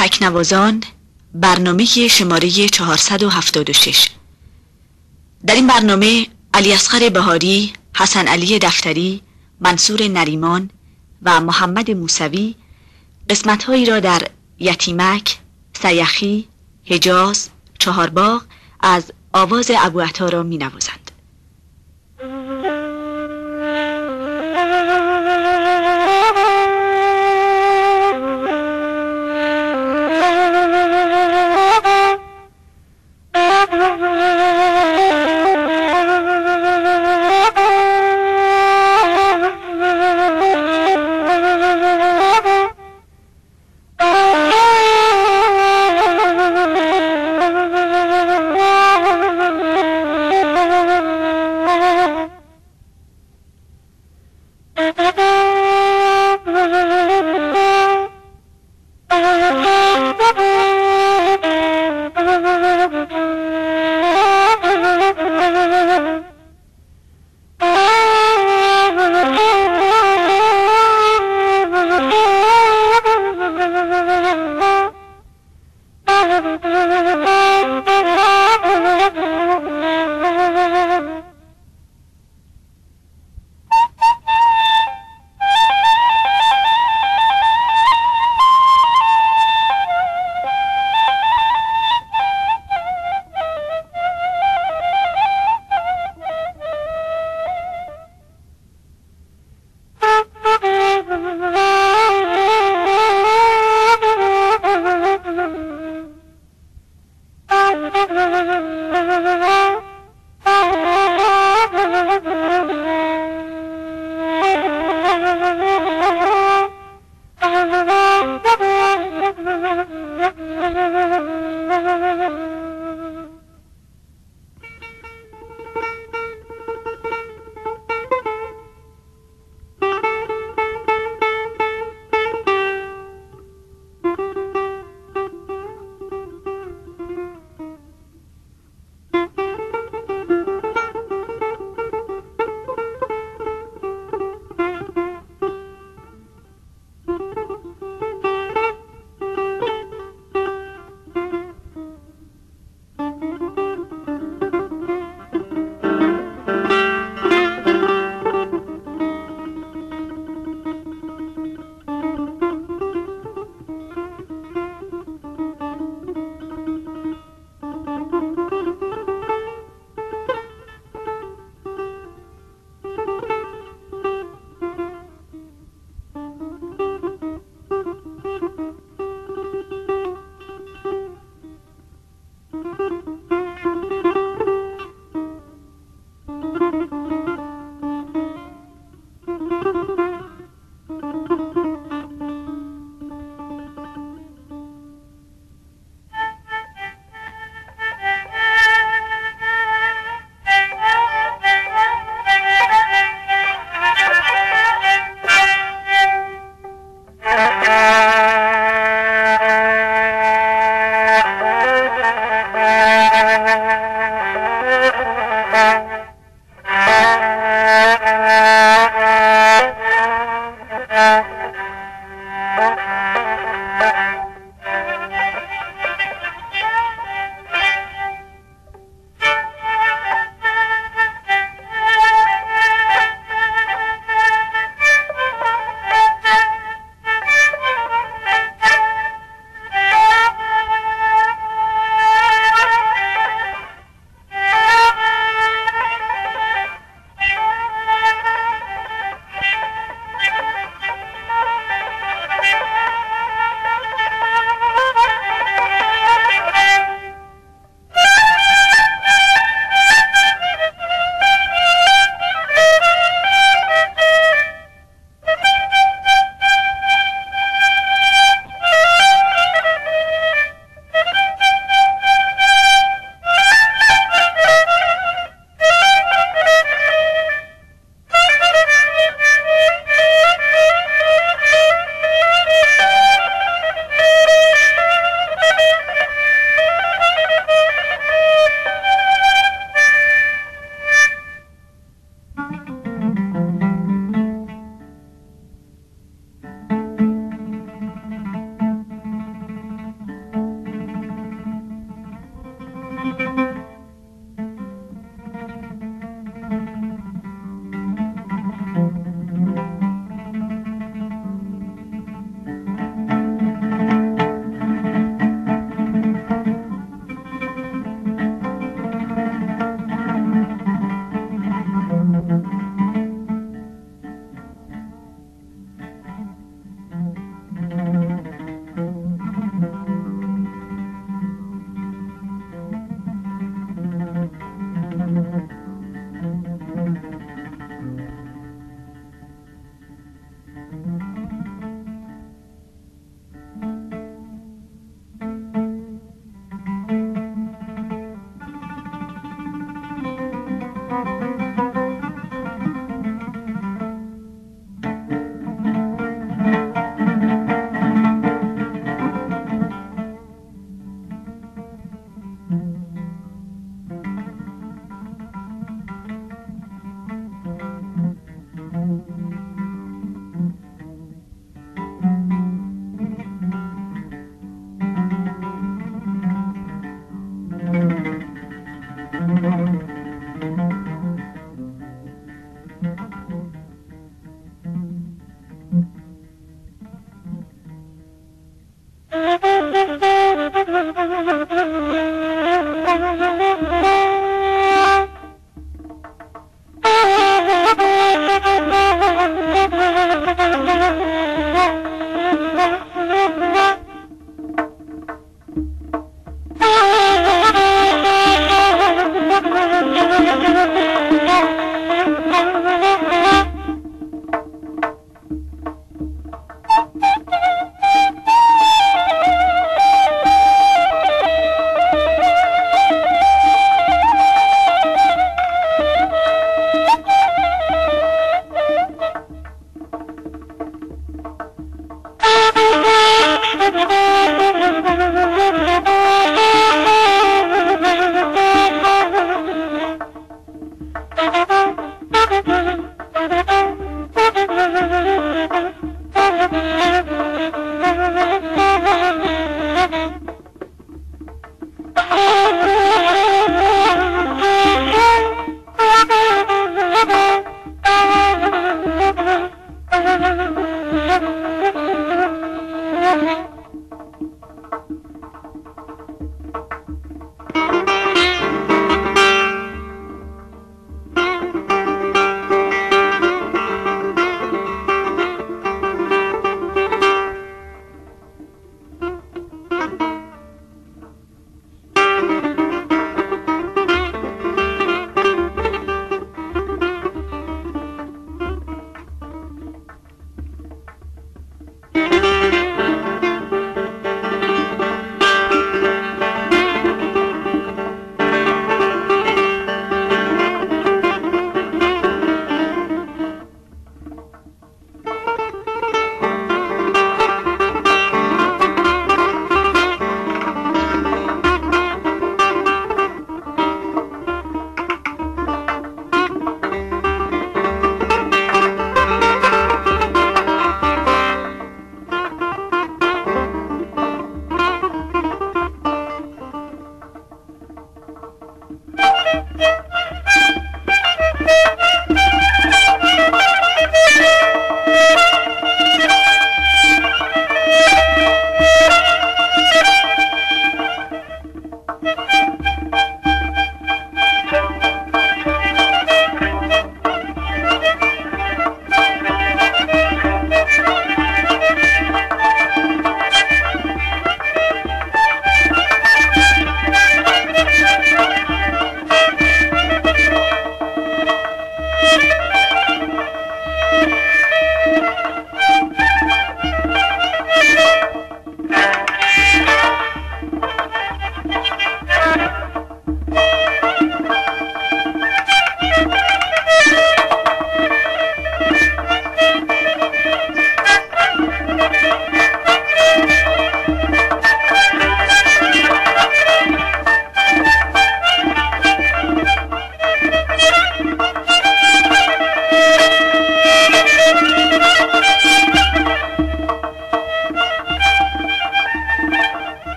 تکنوازان برنامه شماره 476 در این برنامه علی اصغر بهاری، حسن علی دفتری، منصور نریمان و محمد موسوی قسمتهایی را در یتیمک، سیخی، حجاز، چهارباغ از آواز ابو را می نوازند.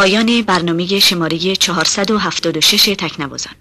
پایان برنامه شماره 476 تکنوازان.